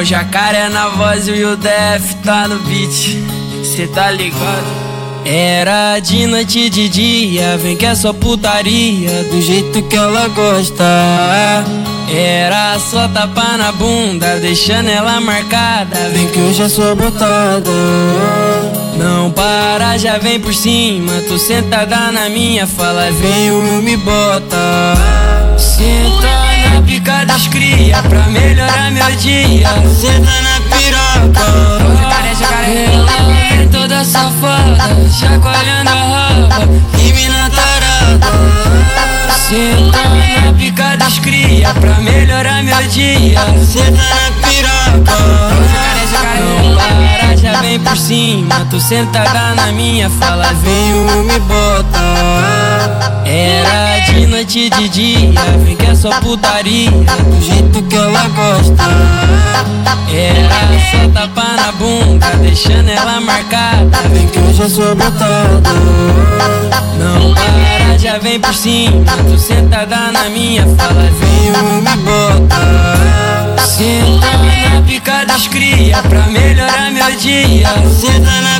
o jacaré na voz e o Def tá no beat. Cê tá ligado? Era de noite e de dia, vem que é só putaria, do jeito que ela gosta. Era só tapa na bunda, deixando ela marcada, vem que hoje é sua botada. Não para, já vem por cima, tô sentada na minha fala, vem o me bota. Senta na piroca. Jacaré, jacaré, ela vem toda safada, chacoalhando a raba, e mina tarada. Senta na pica das cria, pra melhorar meu dia, senta na piroca. Jacaré, jacaré, para, já vem por cima, tô sentada na minha fala, vem o me bota. Era de noite de dia, é só putaria, do jeito que ela gosta. Era só tapa na bunda, deixando ela marcada, vem que hoje é sua botada. Não para, já vem por cima, tô sentada na minha fala, vem me bota. Senta na pica das cria, pra melhorar meu dia, senta na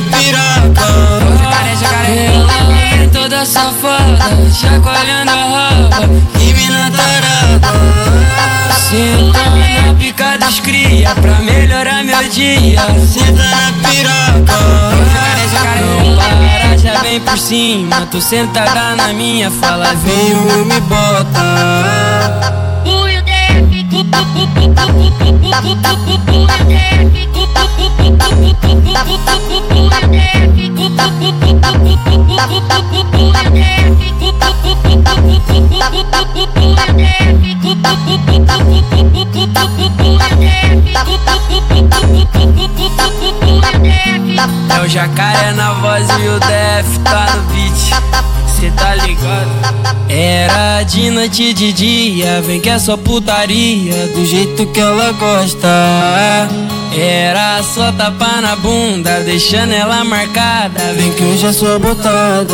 das cria, pra melhorar meu dia, senta na piroca. Já vem por cima, tô sentada na minha fala, vem o me bota. Jacaré na voz e o Def tá no beat. Cê tá ligado? Era de noite de dia, vem que é só putaria, do jeito que ela gosta. Era só tapa na bunda, deixando ela marcada, vem que hoje é sua botada.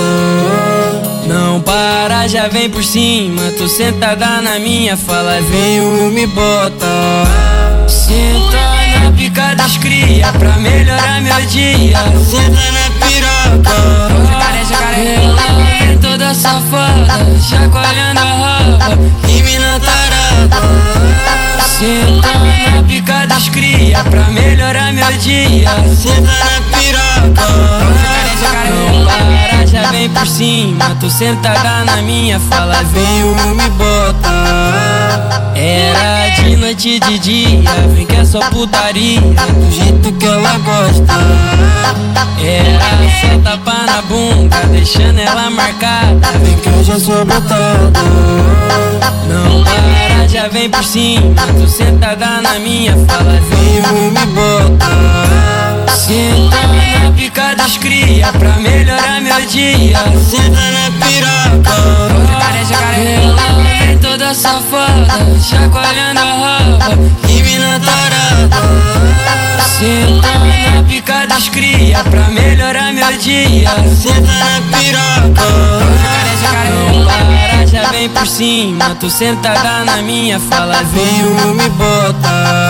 Não para, já vem por cima, tô sentada na minha fala, vem o me bota. Senta pica das cria, pra melhorar meu dia, senta na piroca. Jacaré, jacaré, ela vem toda safada, chacoalhando a raba, e mina tarada. Senta na pica das pra melhorar meu dia, senta na piroca. Já vem por cima, tô sentada na minha fala, vem o me bota. Noite e de dia, vem que é só putaria, do jeito que ela gosta. Era só tapa na bunda, deixando ela marcada, vem que hoje é sua botada. Não para, já vem por cima, tô sentada na minha fala, vem o me bota. Senta na pica das cria, pra melhorar meu dia, senta na piroca. Safada, chacoalhando a raba, e mina tarada. Senta na pica das cria, pra melhorar meu dia, senta na piroca. Já vem por cima, tô sentada na minha fala, vem o me bota.